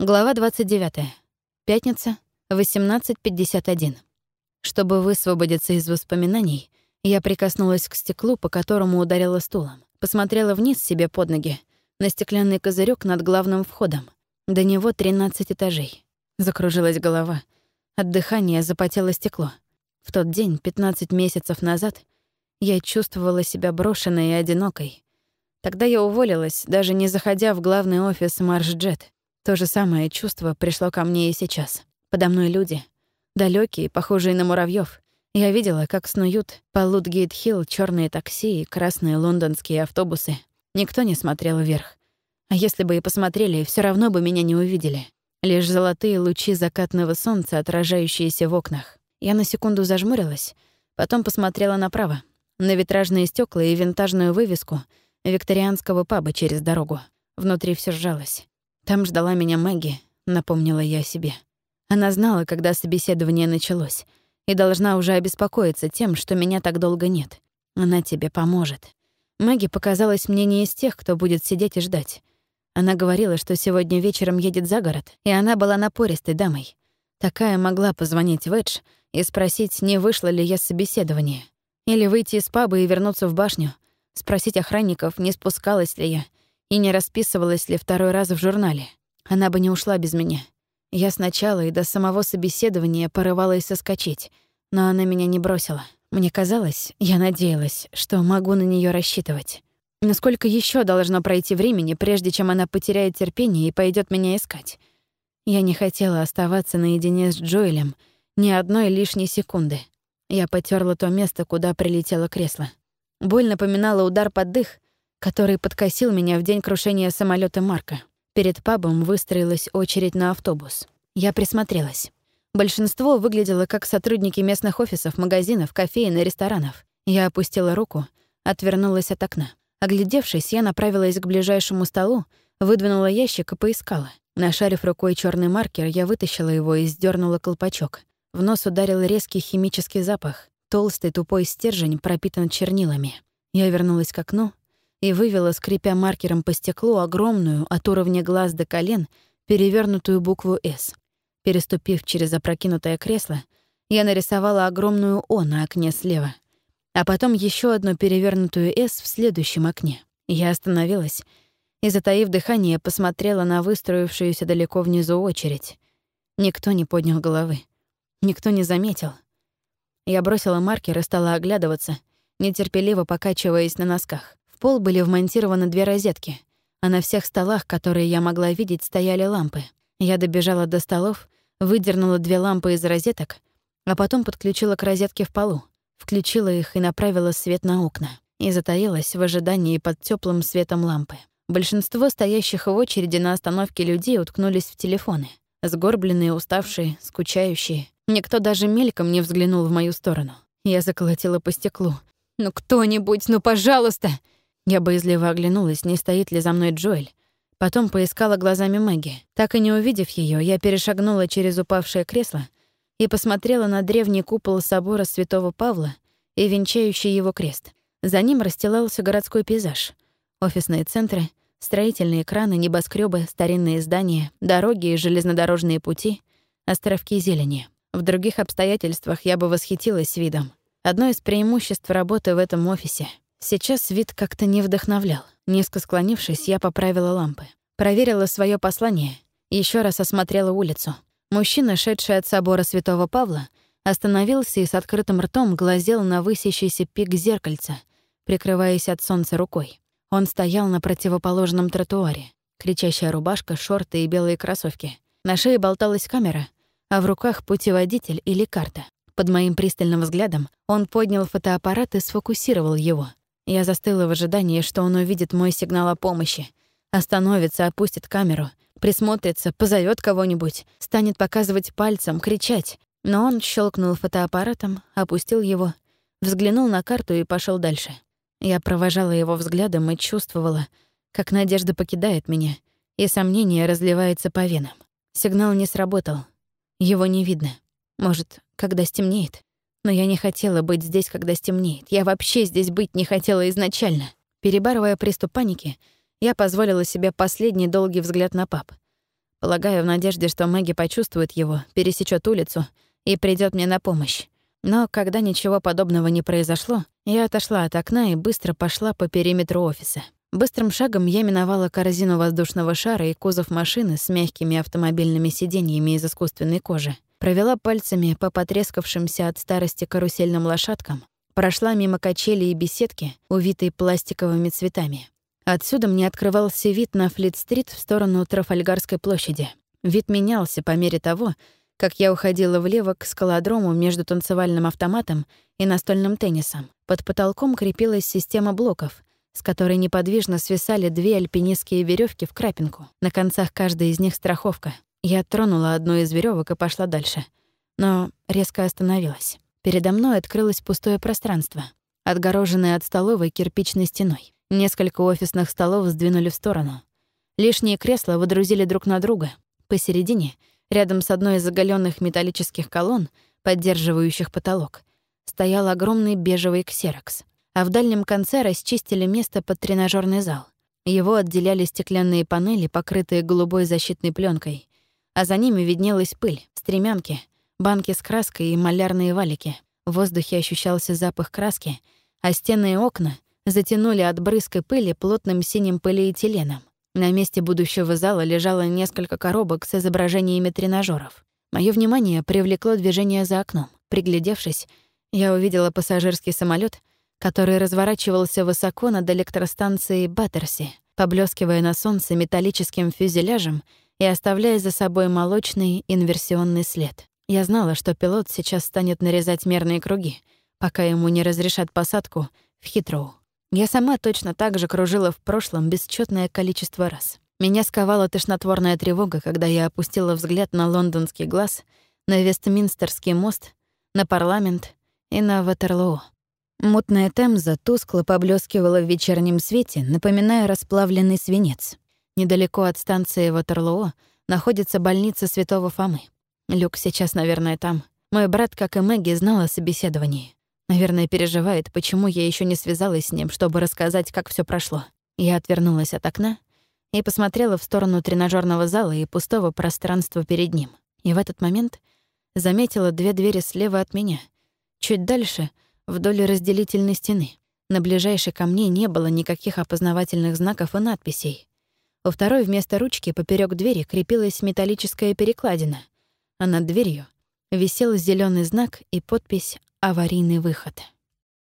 Глава 29. Пятница, 18.51. Чтобы высвободиться из воспоминаний, я прикоснулась к стеклу, по которому ударила стулом. Посмотрела вниз себе под ноги, на стеклянный козырек над главным входом. До него 13 этажей. Закружилась голова. От дыхания запотело стекло. В тот день, 15 месяцев назад, я чувствовала себя брошенной и одинокой. Тогда я уволилась, даже не заходя в главный офис Маршджет. То же самое чувство пришло ко мне и сейчас. Подо мной люди, далекие, похожие на муравьев. Я видела, как снуют по Лутгейт-Хилл черные такси и красные лондонские автобусы. Никто не смотрел вверх. А если бы и посмотрели, все равно бы меня не увидели. Лишь золотые лучи закатного солнца, отражающиеся в окнах. Я на секунду зажмурилась, потом посмотрела направо, на витражные стекла и винтажную вывеску викторианского паба через дорогу. Внутри все сжалось. Там ждала меня Мэгги, напомнила я себе. Она знала, когда собеседование началось, и должна уже обеспокоиться тем, что меня так долго нет. Она тебе поможет. Мэгги показалась мне не из тех, кто будет сидеть и ждать. Она говорила, что сегодня вечером едет за город, и она была напористой дамой. Такая могла позвонить в и спросить, не вышло ли я с собеседования. Или выйти из паба и вернуться в башню, спросить охранников, не спускалась ли я, и не расписывалась ли второй раз в журнале. Она бы не ушла без меня. Я сначала и до самого собеседования порывалась соскочить, но она меня не бросила. Мне казалось, я надеялась, что могу на нее рассчитывать. Насколько еще должно пройти времени, прежде чем она потеряет терпение и пойдет меня искать? Я не хотела оставаться наедине с Джоэлем ни одной лишней секунды. Я потерла то место, куда прилетело кресло. Боль напоминала удар под дых, который подкосил меня в день крушения самолета Марка. Перед пабом выстроилась очередь на автобус. Я присмотрелась. Большинство выглядело как сотрудники местных офисов, магазинов, кофеин и ресторанов. Я опустила руку, отвернулась от окна. Оглядевшись, я направилась к ближайшему столу, выдвинула ящик и поискала. Нашарив рукой черный маркер, я вытащила его и сдернула колпачок. В нос ударил резкий химический запах. Толстый тупой стержень пропитан чернилами. Я вернулась к окну и вывела, скрипя маркером по стеклу, огромную, от уровня глаз до колен, перевернутую букву «С». Переступив через опрокинутое кресло, я нарисовала огромную «О» на окне слева, а потом еще одну перевернутую «С» в следующем окне. Я остановилась и, затаив дыхание, посмотрела на выстроившуюся далеко внизу очередь. Никто не поднял головы. Никто не заметил. Я бросила маркер и стала оглядываться, нетерпеливо покачиваясь на носках. В пол были вмонтированы две розетки, а на всех столах, которые я могла видеть, стояли лампы. Я добежала до столов, выдернула две лампы из розеток, а потом подключила к розетке в полу, включила их и направила свет на окна, и затаилась в ожидании под теплым светом лампы. Большинство стоящих в очереди на остановке людей уткнулись в телефоны. Сгорбленные, уставшие, скучающие. Никто даже мельком не взглянул в мою сторону. Я заколотила по стеклу. «Ну кто-нибудь, ну пожалуйста!» Я боязливо оглянулась, не стоит ли за мной Джоэль. Потом поискала глазами Мэгги. Так и не увидев ее, я перешагнула через упавшее кресло и посмотрела на древний купол собора Святого Павла и венчающий его крест. За ним расстилался городской пейзаж. Офисные центры, строительные краны, небоскребы, старинные здания, дороги и железнодорожные пути, островки зелени. В других обстоятельствах я бы восхитилась видом. Одно из преимуществ работы в этом офисе — Сейчас вид как-то не вдохновлял. Низко склонившись, я поправила лампы. Проверила свое послание, еще раз осмотрела улицу. Мужчина, шедший от собора Святого Павла, остановился и с открытым ртом глазел на высящийся пик зеркальца, прикрываясь от солнца рукой. Он стоял на противоположном тротуаре. Кричащая рубашка, шорты и белые кроссовки. На шее болталась камера, а в руках путеводитель или карта. Под моим пристальным взглядом он поднял фотоаппарат и сфокусировал его. Я застыла в ожидании, что он увидит мой сигнал о помощи. Остановится, опустит камеру, присмотрится, позовет кого-нибудь, станет показывать пальцем, кричать. Но он щелкнул фотоаппаратом, опустил его, взглянул на карту и пошел дальше. Я провожала его взглядом и чувствовала, как надежда покидает меня, и сомнение разливается по венам. Сигнал не сработал. Его не видно. Может, когда стемнеет? Но я не хотела быть здесь, когда стемнеет. Я вообще здесь быть не хотела изначально. Перебарывая приступ паники, я позволила себе последний долгий взгляд на пап. полагаю, в надежде, что Мэгги почувствует его, пересечет улицу и придет мне на помощь. Но когда ничего подобного не произошло, я отошла от окна и быстро пошла по периметру офиса. Быстрым шагом я миновала корзину воздушного шара и кузов машины с мягкими автомобильными сиденьями из искусственной кожи. Провела пальцами по потрескавшимся от старости карусельным лошадкам, прошла мимо качели и беседки, увитой пластиковыми цветами. Отсюда мне открывался вид на Флит-стрит в сторону Трафальгарской площади. Вид менялся по мере того, как я уходила влево к скалодрому между танцевальным автоматом и настольным теннисом. Под потолком крепилась система блоков, с которой неподвижно свисали две альпинистские веревки в крапинку. На концах каждой из них страховка. Я тронула одну из веревок и пошла дальше. Но резко остановилась. Передо мной открылось пустое пространство, отгороженное от столовой кирпичной стеной. Несколько офисных столов сдвинули в сторону. Лишние кресла выдрузили друг на друга. Посередине — Рядом с одной из оголенных металлических колонн, поддерживающих потолок, стоял огромный бежевый ксерокс, а в дальнем конце расчистили место под тренажерный зал. Его отделяли стеклянные панели, покрытые голубой защитной пленкой, а за ними виднелась пыль, стремянки, банки с краской и малярные валики. В воздухе ощущался запах краски, а стены и окна затянули от брызг пыли плотным синим полиэтиленом. На месте будущего зала лежало несколько коробок с изображениями тренажеров. Мое внимание привлекло движение за окном. Приглядевшись, я увидела пассажирский самолет, который разворачивался высоко над электростанцией Баттерси, поблескивая на солнце металлическим фюзеляжем и оставляя за собой молочный инверсионный след. Я знала, что пилот сейчас станет нарезать мерные круги, пока ему не разрешат посадку в Хитроу. Я сама точно так же кружила в прошлом бесчетное количество раз. Меня сковала тошнотворная тревога, когда я опустила взгляд на лондонский глаз, на Вестминстерский мост, на парламент и на Ватерлоо. Мутная темза тускло поблескивала в вечернем свете, напоминая расплавленный свинец. Недалеко от станции Ватерлоо находится больница Святого Фомы. Люк сейчас, наверное, там. Мой брат, как и Мэгги, знал о собеседовании. Наверное, переживает, почему я еще не связалась с ним, чтобы рассказать, как все прошло. Я отвернулась от окна и посмотрела в сторону тренажерного зала и пустого пространства перед ним. И в этот момент заметила две двери слева от меня. Чуть дальше, вдоль разделительной стены. На ближайшей ко мне не было никаких опознавательных знаков и надписей. У второй вместо ручки поперек двери крепилась металлическая перекладина, а над дверью висел зеленый знак и подпись аварийный выход.